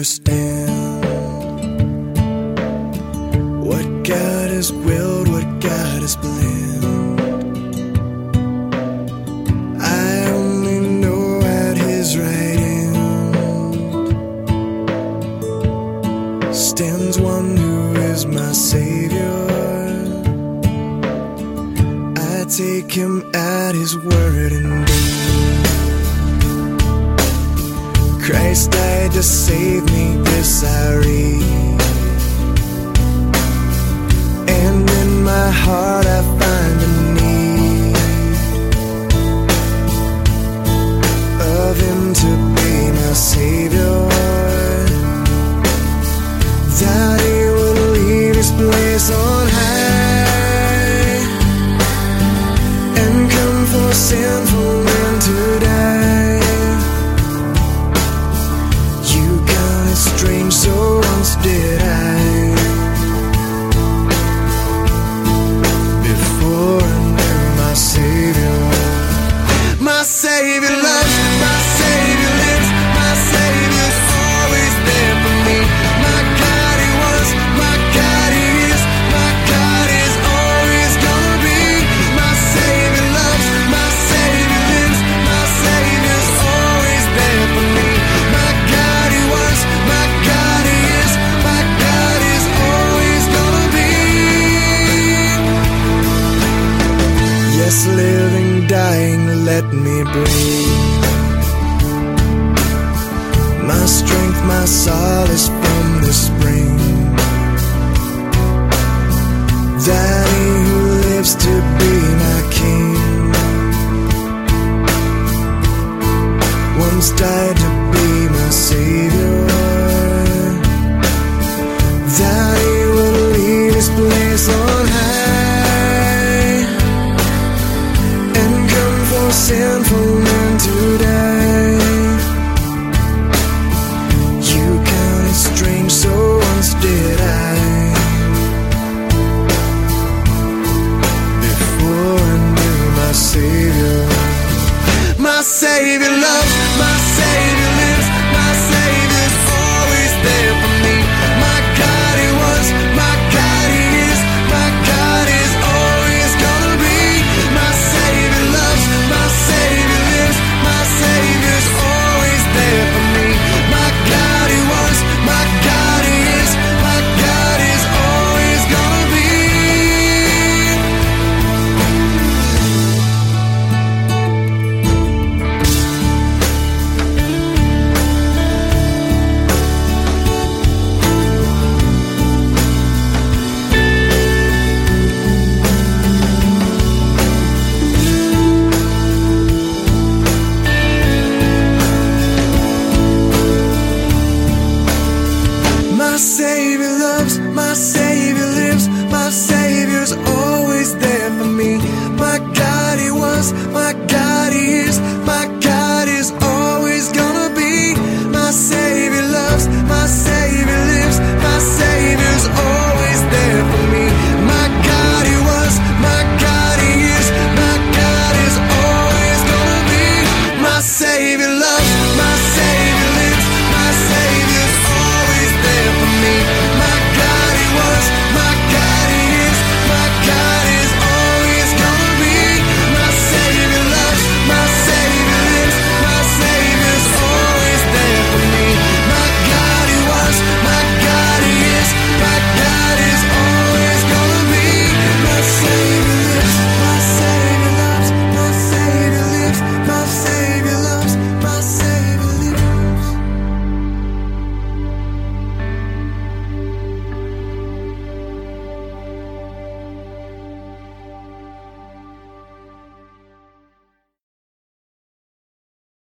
understand what God has willed, what God has planned. I only know at His right hand stands one who is my Savior. I take Him at His word indeed. Christ died to save me, this I read. And in my heart I find a need of Him to be my Savior. That He would leave His place on me breathe. My strength, my solace from the spring. Daddy, who lives to Savior loves, my Savior lives, my Savior's always there for me. My God, He was, my God.